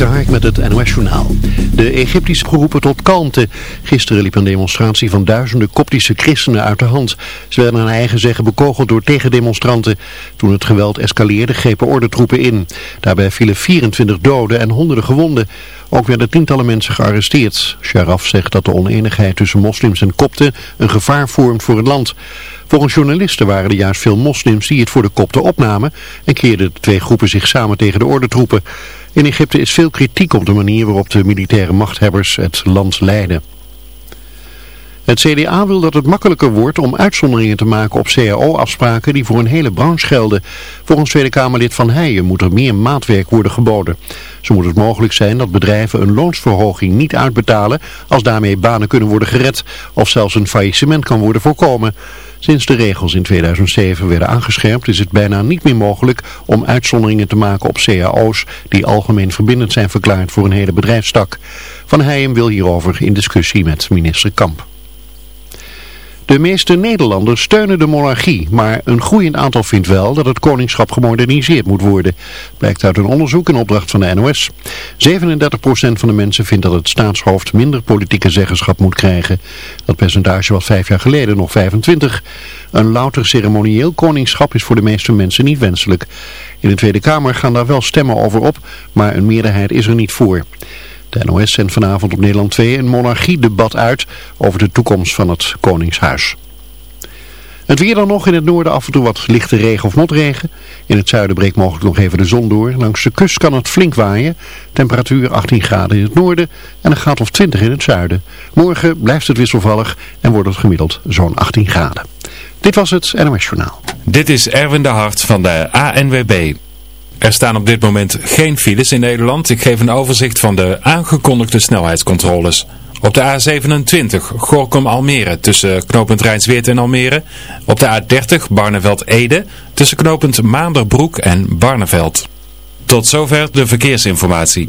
de met het NOS-journaal. De Egyptische geroepen tot kalmte. Gisteren liep een demonstratie van duizenden koptische christenen uit de hand. Ze werden naar eigen zeggen bekogeld door tegendemonstranten. Toen het geweld escaleerde grepen ordentroepen in. Daarbij vielen 24 doden en honderden gewonden. Ook werden tientallen mensen gearresteerd. Sharaf zegt dat de oneenigheid tussen moslims en kopten een gevaar vormt voor het land. Volgens journalisten waren er juist veel moslims die het voor de kopten opnamen en keerden de twee groepen zich samen tegen de ordentroepen. In Egypte is veel kritiek op de manier waarop de militaire machthebbers het land leiden. Het CDA wil dat het makkelijker wordt om uitzonderingen te maken op cao-afspraken die voor een hele branche gelden. Volgens Tweede Kamerlid Van Heijen moet er meer maatwerk worden geboden. Zo moet het mogelijk zijn dat bedrijven een loonsverhoging niet uitbetalen als daarmee banen kunnen worden gered of zelfs een faillissement kan worden voorkomen. Sinds de regels in 2007 werden aangescherpt is het bijna niet meer mogelijk om uitzonderingen te maken op cao's die algemeen verbindend zijn verklaard voor een hele bedrijfstak. Van Heijem wil hierover in discussie met minister Kamp. De meeste Nederlanders steunen de monarchie, maar een groeiend aantal vindt wel dat het koningschap gemoderniseerd moet worden. Blijkt uit een onderzoek in opdracht van de NOS. 37% van de mensen vindt dat het staatshoofd minder politieke zeggenschap moet krijgen. Dat percentage was vijf jaar geleden nog 25. Een louter ceremonieel koningschap is voor de meeste mensen niet wenselijk. In de Tweede Kamer gaan daar wel stemmen over op, maar een meerderheid is er niet voor. De NOS zendt vanavond op Nederland 2 een monarchiedebat uit over de toekomst van het Koningshuis. Het weer dan nog in het noorden af en toe wat lichte regen of motregen. In het zuiden breekt mogelijk nog even de zon door. Langs de kust kan het flink waaien. Temperatuur 18 graden in het noorden en een graad of 20 in het zuiden. Morgen blijft het wisselvallig en wordt het gemiddeld zo'n 18 graden. Dit was het NOS Journaal. Dit is Erwin de Hart van de ANWB. Er staan op dit moment geen files in Nederland. Ik geef een overzicht van de aangekondigde snelheidscontroles. Op de A27 Gorkum-Almere tussen knooppunt Rijnsweert en Almere. Op de A30 Barneveld-Ede tussen knooppunt Maanderbroek en Barneveld. Tot zover de verkeersinformatie.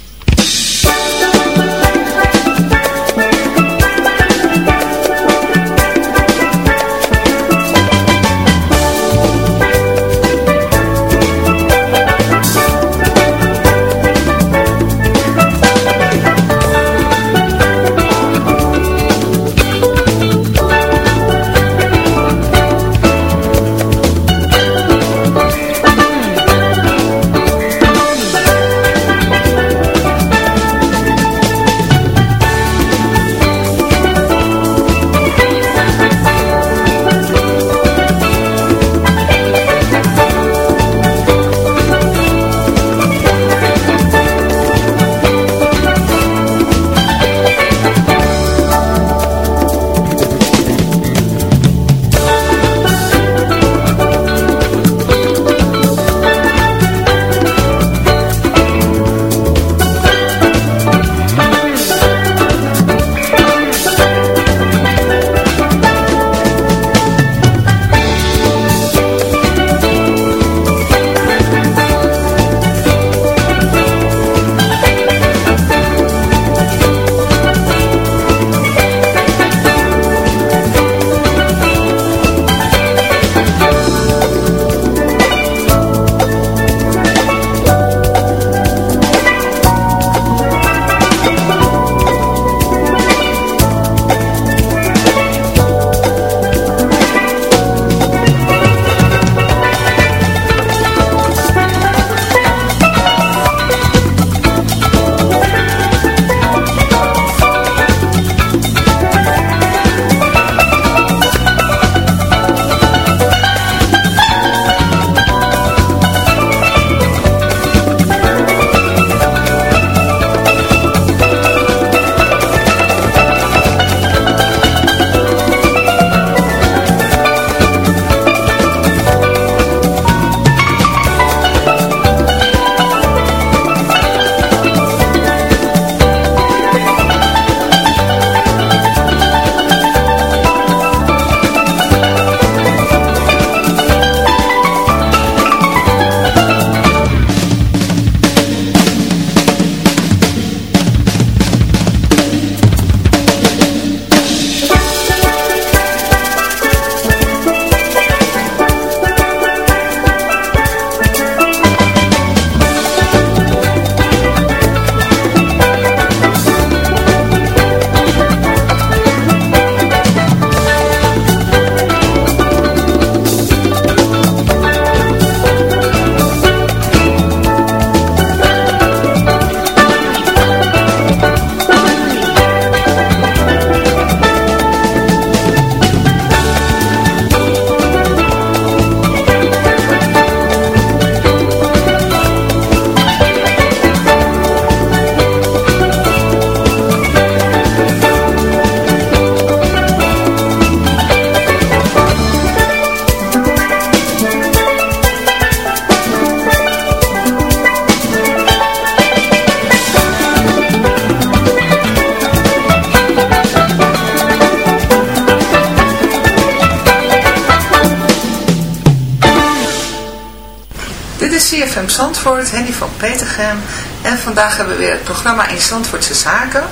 Programma in Zandvoortse Zaken.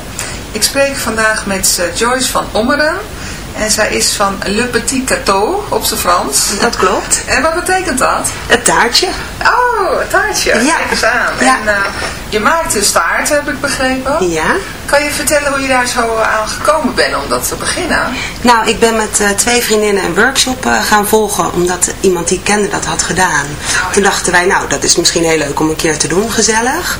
Ik spreek vandaag met eh, Joyce van Ommeren. En zij is van Le Petit Gâteau op zijn Frans. Dat klopt. En wat betekent dat? Het taartje. Oh, het taartje. Ja. Kijk eens aan. Ja. En eh, je maakt dus taart, heb ik begrepen. Ja. Kan je vertellen hoe je daar zo aan gekomen bent om dat te beginnen? Nou, ik ben met eh, twee vriendinnen een workshop eh, gaan volgen, omdat iemand die ik kende dat had gedaan. Toen dachten wij, nou, dat is misschien heel leuk om een keer te doen, gezellig.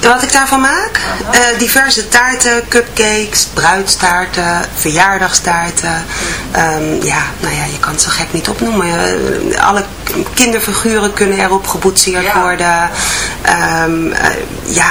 Wat ik daarvan maak? Eh, diverse taarten, cupcakes, bruidstaarten, verjaardagstaarten. Ehm, ja, nou ja, je kan het zo gek niet opnoemen. Eh, alle kinderfiguren kunnen erop geboetseerd worden. Ehm, eh, ja,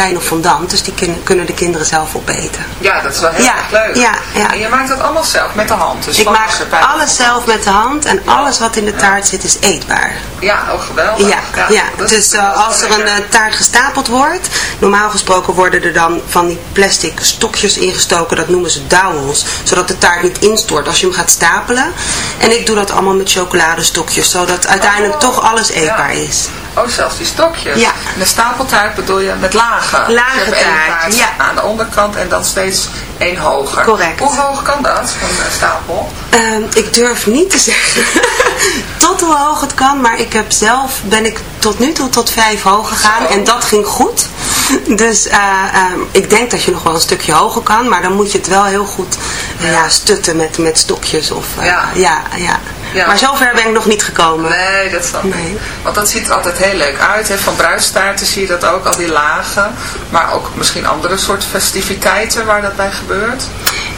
of fondant, dus die kunnen de kinderen zelf opeten. Ja, dat is wel heel Ja, erg leuk. ja, ja. En je maakt dat allemaal zelf met de hand. Dus Ik van maak alles zelf met de hand en alles wat in de taart zit is eetbaar. Ja, oh geweldig. Ja, ja. dus eh, als er een eh, taart gestapeld wordt, normaal gesproken worden er dan van die plastic stokjes ingestoken, dat noemen ze dowels, zodat de taart niet instort als je hem gaat stapelen. En ik doe dat allemaal met chocoladestokjes, zodat uiteindelijk Oh, toch alles eetbaar is. Oh, zelfs die stokjes. Ja. En de stapeltaart bedoel je met lagen. Lage Dus taart, ja. aan de onderkant en dan steeds één hoger. Correct. Hoe hoog kan dat, een eh, stapel? Ehm, ik durf niet te zeggen tot hoe hoog het kan, maar ik heb zelf, ben ik tot nu toe tot vijf hoog gegaan Zo. en dat ging goed. Dus eh, ehm, ik denk dat je nog wel een stukje hoger kan, maar dan moet je het wel heel goed eh, ja. stutten met, met stokjes. Of, Ja. ja. Ja, Ja. Maar zover ben ik nog niet gekomen. Nee, dat snap ik. Nee. Want dat ziet er altijd heel leuk uit. Hè. Van bruidstaarten zie je dat ook, al die lagen. Maar ook misschien andere soort festiviteiten waar dat bij gebeurt.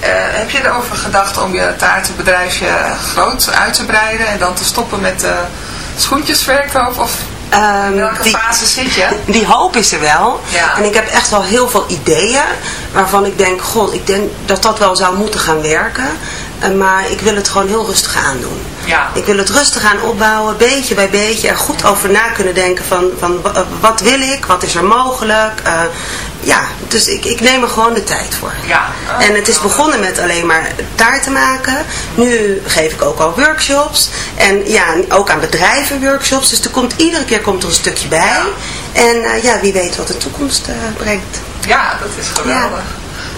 Eh, heb je erover gedacht om je taartenbedrijfje groot uit te breiden en dan te stoppen met de schoentjesverkoop? Of Ehm, In welke die, fase zit je? die hoop is er wel. Ja. En ik heb echt wel heel veel ideeën waarvan ik denk, god, ik denk dat dat wel zou moeten gaan werken. Eh, maar ik wil het gewoon heel rustig aandoen. Ja. Ik wil het rustig aan opbouwen, beetje bij beetje. Er goed over na kunnen denken van, van wa- wat wil ik, wat is er mogelijk. Eh, ja, dus ik, ik neem er gewoon de tijd voor. Ja. En het is begonnen met alleen maar taarten maken. Nu geef ik ook al workshops. En ja, ook aan bedrijven workshops. Dus er komt, iedere keer komt er een stukje bij. En eh, ja, wie weet wat de toekomst eh, brengt. Ja, dat is geweldig.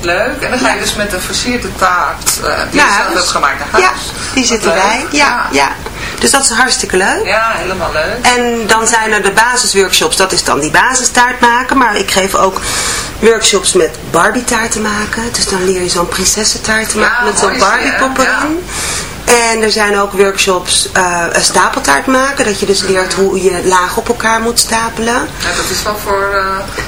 Leuk. En dan ga je dus met een versierde taart eh, die je zelf huis. hebt gemaakt naar Ja, huis. die Wat zit leuk. erbij. Ja, ja. Dus dat is hartstikke leuk. Ja, helemaal leuk. En dan zijn er de basisworkshops, dat is dan die basistaart maken. Maar ik geef ook workshops met Barbie taarten maken. Dus dan leer je zo'n prinsessentaart te Ja, maken met zo'n die, Barbie hè? pop Ja. erin. En er zijn ook workshops eh, een stapeltaart maken. Dat je dus leert hoe je laag op elkaar moet stapelen. Ja, dat is wel voor eh,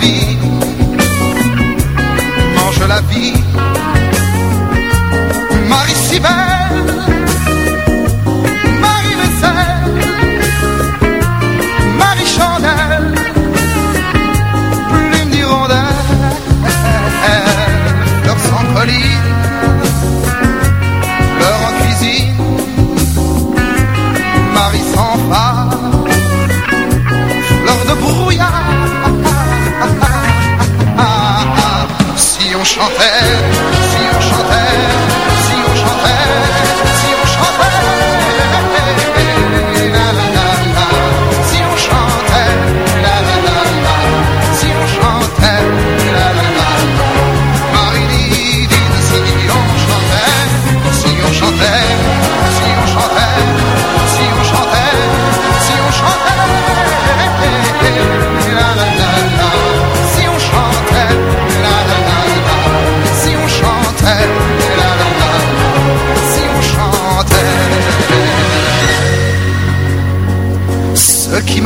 Ville mange la vie. Marie si belle,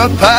qui me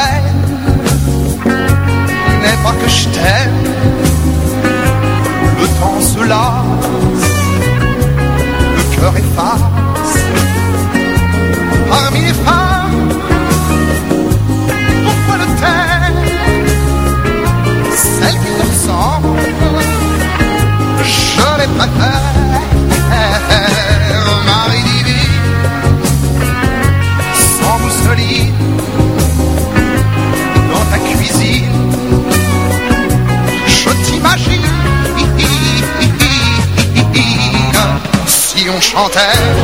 time.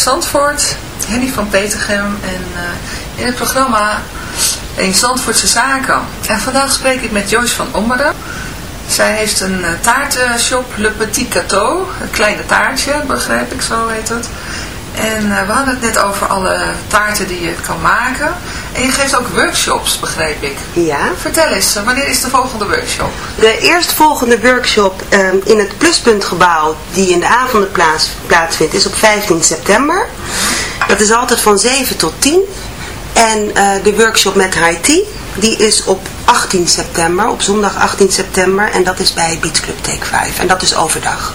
Zandvoort, Henny van Petergem en eh, in het programma in Zandvoortse Zaken. En vandaag spreek ik met Joyce van Ommeren. Zij heeft een eh, taartenshop, Le Petit Cateau, een kleine taartje, begrijp ik, zo heet het. En eh, we hadden het net over alle taarten die je kan maken. En je geeft ook workshops, begreep ik. Ja. Vertel eens, wanneer is de volgende workshop? De eerstvolgende workshop ehm, in het Pluspuntgebouw, die in de avonden plaats, plaatsvindt, is op 15 september. Dat is altijd van 7 tot 10. En eh, de workshop met Haiti, die is op 18 september, op zondag 18 september. En dat is bij Beach Club Take 5. En dat is overdag.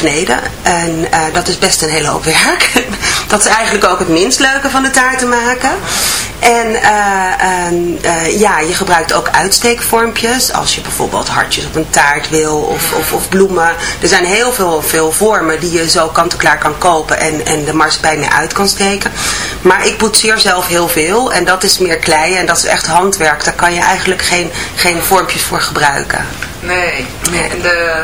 kneden. En eh, dat is best een hele hoop werk. dat is eigenlijk ook het minst leuke van de taart te maken. En eh, eh, ja, je gebruikt ook uitsteekvormpjes. Als je bijvoorbeeld hartjes op een taart wil of, of, of bloemen. Er zijn heel veel, veel vormen die je zo kant-en-klaar kan kopen en, en de marsepein mee uit kan steken. Maar ik boetseer zelf heel veel en dat is meer klei en dat is echt handwerk. Daar kan je eigenlijk geen, geen vormpjes voor gebruiken. Nee, nee. En de,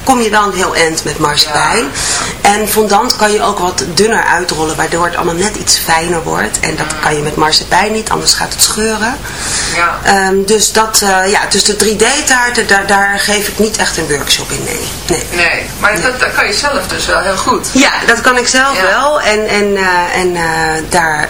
kom je dan heel eind met marsepein. En fondant kan je ook wat dunner uitrollen, waardoor het allemaal net iets fijner wordt. En dat kan je met marsepein niet, anders gaat het scheuren. Ja. Ehm, dus, dat, eh, ja, dus de 3D-taarten, daar, daar geef ik niet echt een workshop in, nee. nee. Nee, maar dat, dat kan je zelf dus wel heel goed. Ja, dat kan ik zelf Ja. wel. En, en, eh, en eh, daar,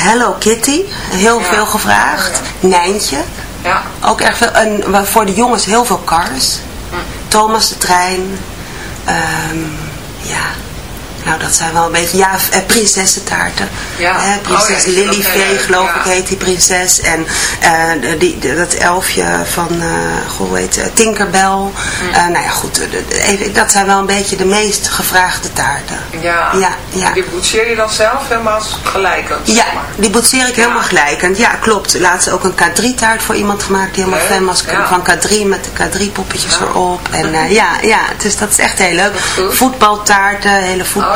Hello Kitty, heel veel gevraagd. Nijntje, Ja. ook erg veel. En voor de jongens heel veel Cars. Thomas de Trein. Ehm, ja, nou dat zijn wel een beetje, ja, eh, prinsessentaarten. Ja. Hè, prinses Oh ja, geloof ik, heet die prinses. En eh, die, dat elfje van, eh goh, hoe heet het, Tinkerbell. Mm. Nou ja, goed, even, dat zijn wel een beetje de meest gevraagde taarten. Ja. Ja, ja. Die boetseer je dan zelf helemaal gelijkend, Ja, zeg maar. die boetseer ik helemaal gelijkend. Ja, klopt. Laatst ook een K3-taart voor iemand gemaakt die helemaal fan was van K3 met de K3-poppetjes Ja. erop. En ja, ja, dus dat is echt heel leuk. Voetbaltaarten, hele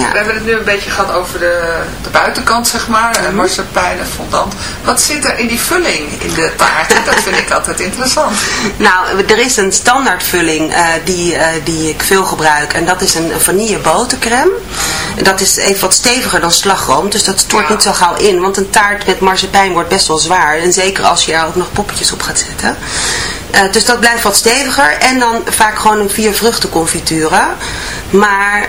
Ja. We hebben het nu een beetje gehad over de, de buitenkant, zeg maar. Mm Marsepein en fondant. Wat zit er in die vulling in de taart? Dat vind ik altijd interessant. Nou, er is een standaardvulling eh, die, eh, die ik veel gebruik. En dat is een, vanille botercrème. Dat is even wat steviger dan slagroom. Dus dat stort Ja. niet zo gauw in. Want een taart met marsepein wordt best wel zwaar. En zeker als je er ook nog poppetjes op gaat zetten. Dus dat blijft wat steviger. En dan vaak gewoon een vier vruchten confituren. Maar...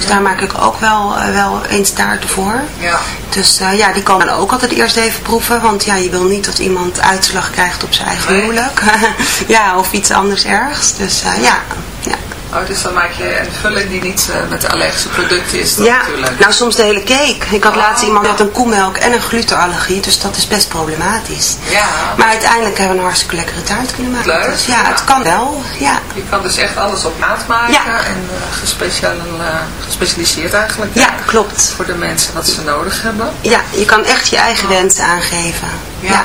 Dus daar maak ik ook wel, eh, wel eens taarten voor. ja. Dus eh, ja, die komen dan ook altijd eerst even proeven. Want ja, je wil niet dat iemand uitslag krijgt op zijn eigen Nee. huwelijk. ja, of iets anders ergs. Dus eh, ja. ja. Oh, dus dan maak je een vulling die niet eh, met de allergische producten is Ja, natuurlijk. nou soms de hele cake. Ik had Oh, laatst iemand ja. met een koemelk en een glutenallergie, dus dat is best problematisch. Ja, Maar uiteindelijk hebben we een hartstikke lekkere taart kunnen maken. Leuk, Dus ja, ja. het kan wel. Ja, je kan dus echt alles op maat maken Ja. en eh, gespecial, eh, gespecialiseerd eigenlijk. ja klopt. Voor de mensen wat ze nodig hebben. Ja, je kan echt je eigen wensen aangeven. Ja.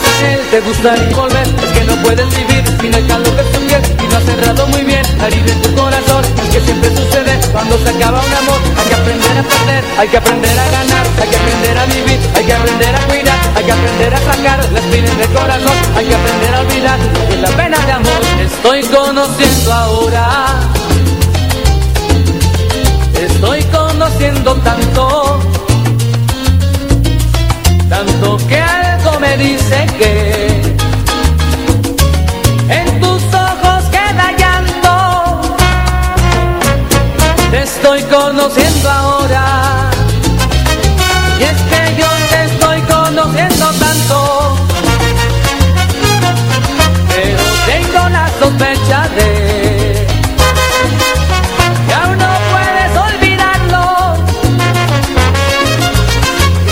A él, te gustaría volver. Es que no puedes vivir sin el calor de su piel. Y no has cerrado muy bien la en tu corazón. Es que siempre sucede cuando se acaba un amor. Hay que aprender a perder, hay que aprender a ganar, hay que aprender a vivir, hay que aprender a cuidar, hay que aprender a sacar la espina del corazón. Hay que aprender a olvidar que la pena de amor estoy conociendo ahora. Estoy conociendo tanto, tanto que me dice que en tus ojos queda llanto. Te estoy conociendo ahora. Y es que yo te estoy conociendo tanto. Pero tengo la sospecha de que aún puedes olvidarlo.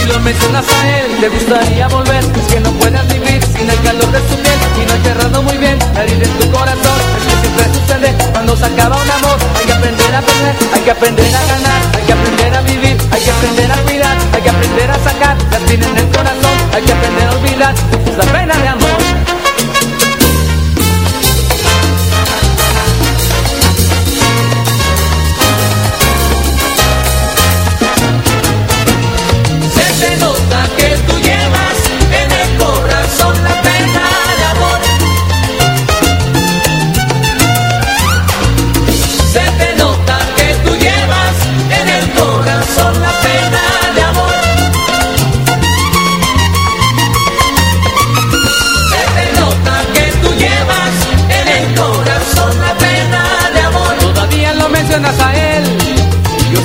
Y lo mencionas a él, te gustaría volver. Es que no puedes vivir sin el calor de su piel. Y no he cerrado muy bien la herida en tu corazón. Es que siempre sucede cuando se acaba un amor. Hay que aprender a perder, hay que aprender a ganar, hay que aprender a vivir, hay que aprender a cuidar, hay que aprender a sacar la espina en el corazón. Hay que aprender a olvidar la pena de amor.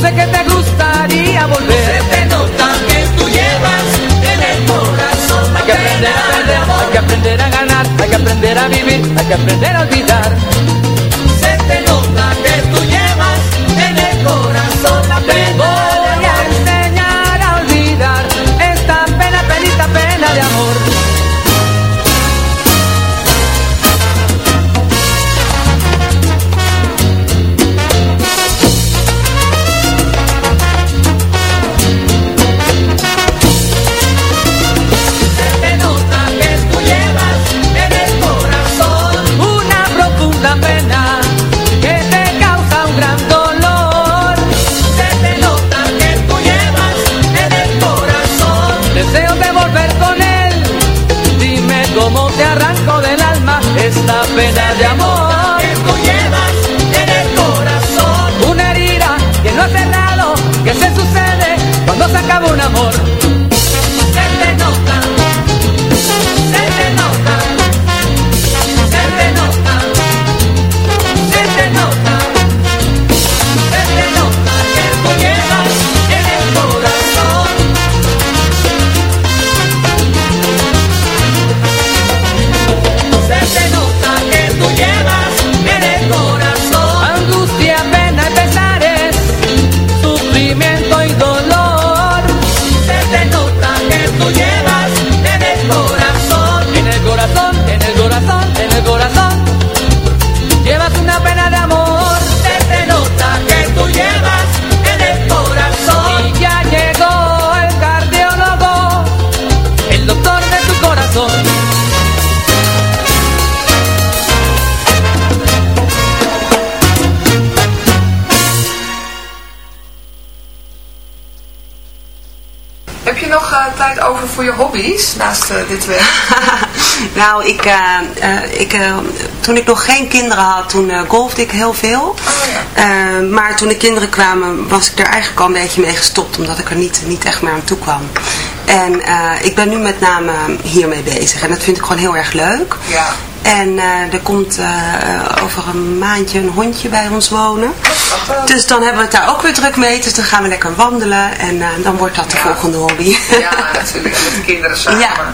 Sé que te gustaría volver. Se te nota que tú llevas en el corazón Hay que aprender a perder, hay que aprender a ganar, hay que aprender a vivir, hay que aprender a olvidar. esperar. Je hobby's naast eh, dit werk? nou, ik, eh, eh, ik, toen ik nog geen kinderen had, toen golfde ik heel veel. Oh, maar toen de kinderen kwamen, was ik er eigenlijk al een beetje mee gestopt, omdat ik er niet, niet echt meer aan toe kwam. En ik ben nu met name hiermee bezig en dat vind ik gewoon heel erg leuk. Ja. En er komt over een maandje een hondje bij ons wonen. Dus dan hebben we het daar ook weer druk mee. Dus dan gaan we lekker wandelen en eh, dan wordt dat de volgende hobby. Ja, natuurlijk. Met de kinderen samen. Ja.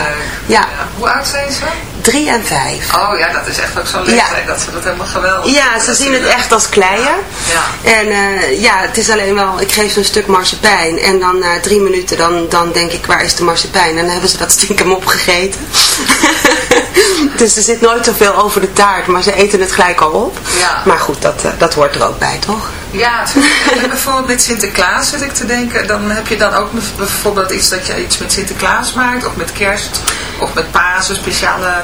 Ja. ja, Hoe oud zijn ze? Drie en vijf. Oh ja, dat is echt ook zo'n leeftijd dat ze dat helemaal geweldig Ja, ze zien het echt als kleien. Ja. En eh, ja, het is alleen wel, ik geef ze een stuk marsepein. En dan na drie minuten, dan, dan denk ik, waar is de marsepein? En dan hebben ze dat stiekem opgegeten. dus er zit nooit zoveel over de taart, maar ze eten het gelijk al op. Ja. Maar goed, dat, eh, dat hoort er ook bij, toch? Ja, bijvoorbeeld met Sinterklaas zit ik te denken, dan heb je dan ook bijvoorbeeld iets dat je iets met Sinterklaas maakt, of met kerst, of met Pasen, speciale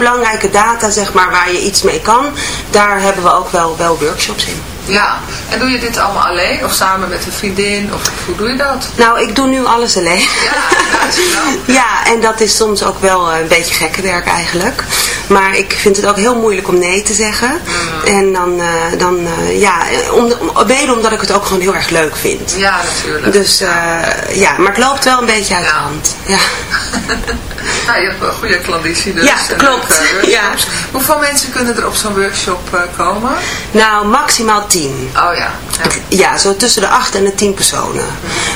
belangrijke data, zeg maar, waar je iets mee kan. Daar hebben we ook wel, wel workshops in. Ja, en doe je dit allemaal alleen of samen met een vriendin of hoe doe je dat? Nou, ik doe nu alles alleen. Ja, ja, is wel. Ja, en dat is soms ook wel eh, een beetje gekke werk eigenlijk. Maar ik vind het ook heel moeilijk om nee te zeggen. En dan, eh, dan eh, ja, om de, om, mede omdat ik het ook gewoon heel erg leuk vind. Ja, natuurlijk. Dus ja, maar het loopt wel een beetje uit de hand. Ja. Nou, je hebt een goede klanditie dus. Ja, klopt. Ja. Hoeveel mensen kunnen er op zo'n workshop komen? Nou, maximaal tien. Oh ja. ja. Ja, zo tussen de 8 en de 10 personen.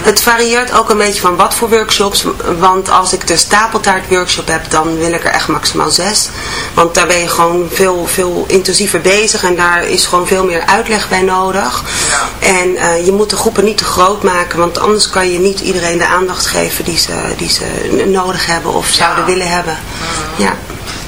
Het varieert ook een beetje van wat voor workshops. Want als ik de stapeltaart workshop heb, dan wil ik er echt maximaal 6. Want daar ben je gewoon veel, veel intensiever bezig. En daar is gewoon veel meer uitleg bij nodig. Ja. En eh, je moet de groepen niet te groot maken. Want anders kan je niet iedereen de aandacht geven die ze, die ze nodig hebben of zouden willen hebben. Ja.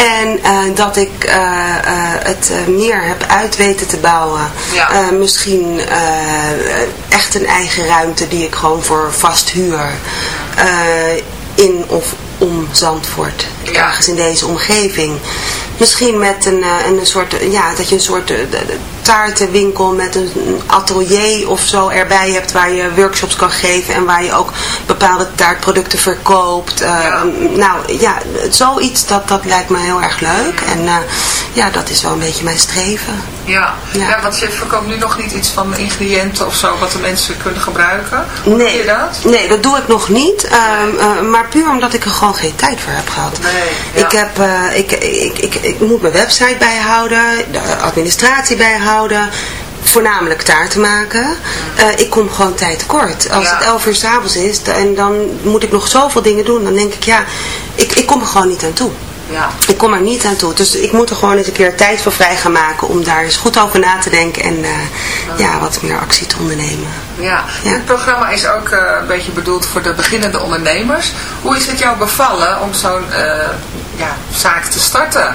En eh, dat ik eh, eh, het meer heb uit weten te bouwen. Ja. Misschien echt een eigen ruimte die ik gewoon voor vast huur. in of om Zandvoort. Ja. Ergens in deze omgeving. Misschien met een, eh, een soort, ja, dat je een soort eh, taartenwinkel met een atelier of zo erbij hebt waar je workshops kan geven en waar je ook bepaalde taartproducten verkoopt. Eh. Nou ja, zoiets dat, dat lijkt me heel erg leuk en eh, ja, dat is wel een beetje mijn streven. Ja. Ja. Ja. want je verkoopt nu nog niet iets van ingrediënten of zo wat de mensen kunnen gebruiken. Hoe doe Nee, je dat? nee, dat doe ik nog niet. Ehm, eh, maar puur omdat ik er gewoon geen tijd voor heb gehad. Nee, ja. Ik, heb, eh, ik, ik, ik, ik moet mijn website bijhouden, de administratie bijhouden. Voornamelijk taarten maken. Eh, ik kom gewoon tijd tekort. Als Ja. het 11 uur s'avonds is en dan moet ik nog zoveel dingen doen. Dan denk ik, ja, ik, ik kom er gewoon niet aan toe. Ja. Ik kom er niet aan toe. Dus ik moet er gewoon eens een keer tijd voor vrij gaan maken om daar eens goed over na te denken en eh, ja, wat meer actie te ondernemen. Ja, Ja. dit programma is ook eh, een beetje bedoeld voor de beginnende ondernemers. Hoe is het jou bevallen om zo'n eh, ja, zaak te starten?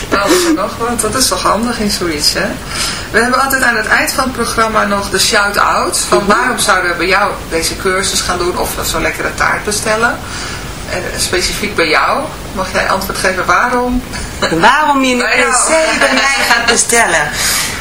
Dat is nog wat. Dat is toch handig in zoiets, hè? We hebben altijd aan het eind van het programma nog de shout-out. Mhm. Van waarom zouden we bij jou deze cursus gaan doen of zo'n lekkere taart bestellen? En specifiek bij jou. Mag jij antwoord geven waarom? Waarom je per se bij mij gaat bestellen?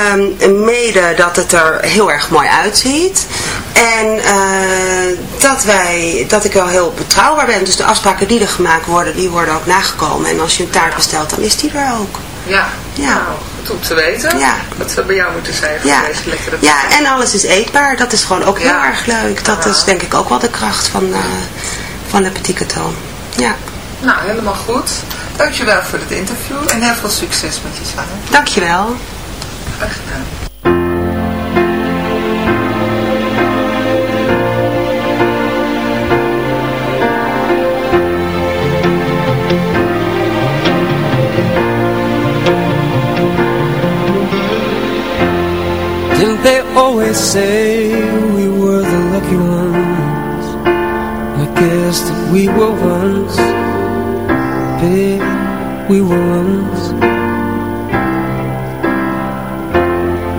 Ehm, mede dat het er heel erg mooi uitziet. En eh, dat, wij, dat ik wel heel betrouwbaar ben. Dus de afspraken die er gemaakt worden, die worden ook nagekomen. En als je een taart bestelt, dan is die er ook. Ja. Ja. Nou, goed om te weten. Ja. Dat we bij jou moeten zijn voor Ja. deze lekkere ja, en alles is eetbaar. Dat is gewoon ook Ja. heel erg leuk. Dat is denk ik ook wel de kracht van, eh van Le Petit Cateau. Ja, Nou, helemaal goed. Dankjewel voor het interview en heel veel succes met je zaak. dankjewel. They always say we were the lucky ones? I guess that we were once, babe, we were once.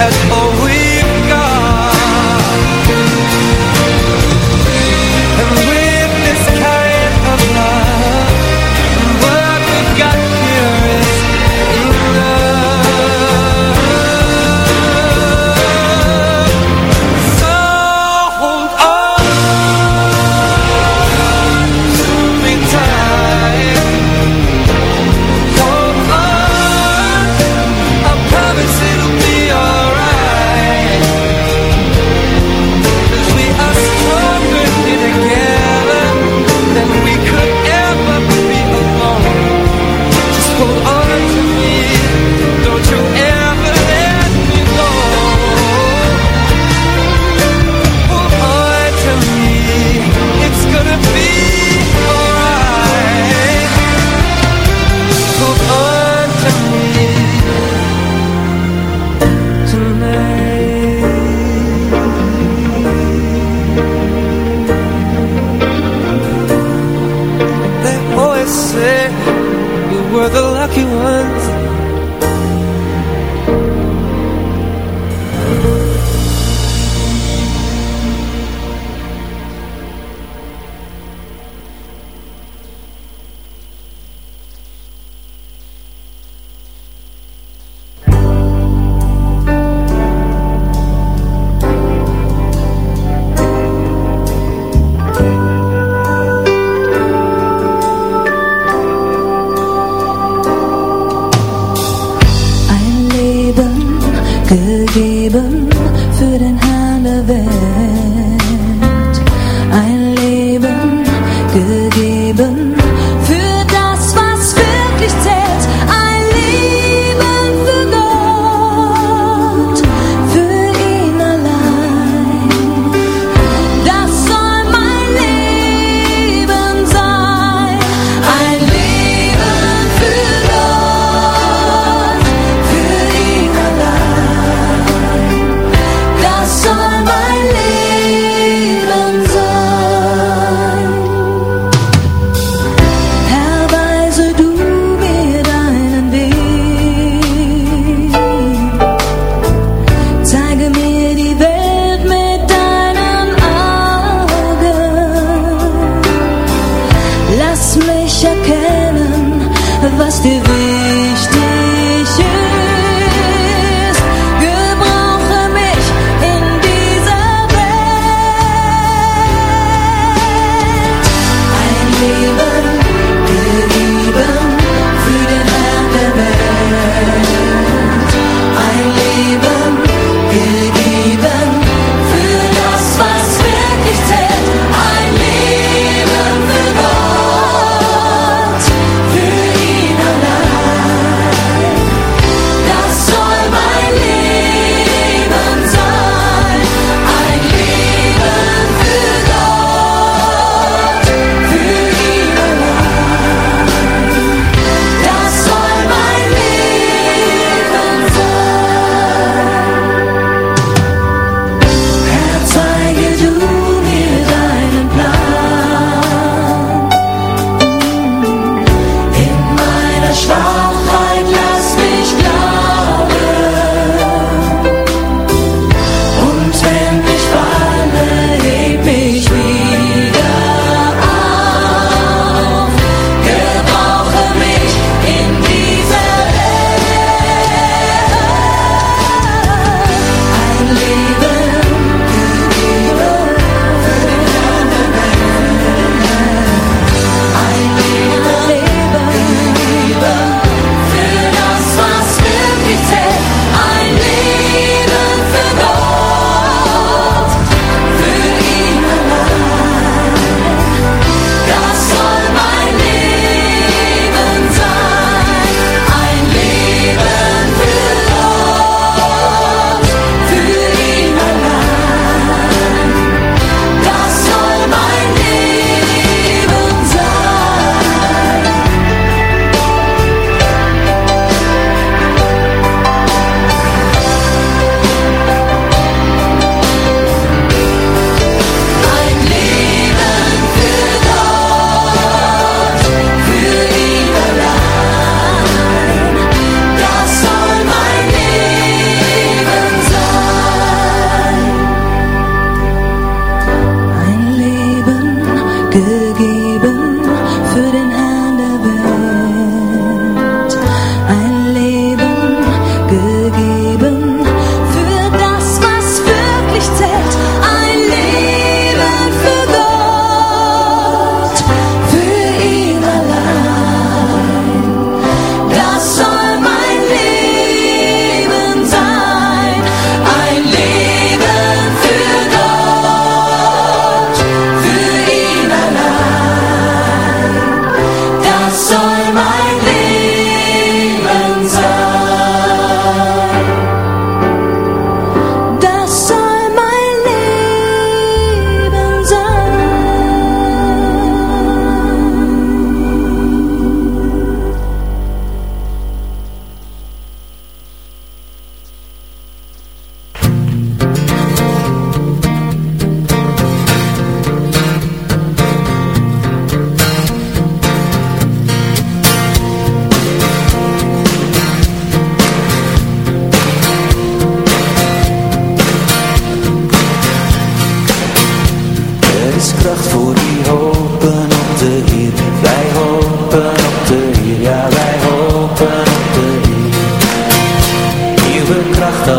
As always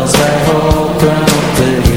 Cause I've opened the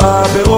abelô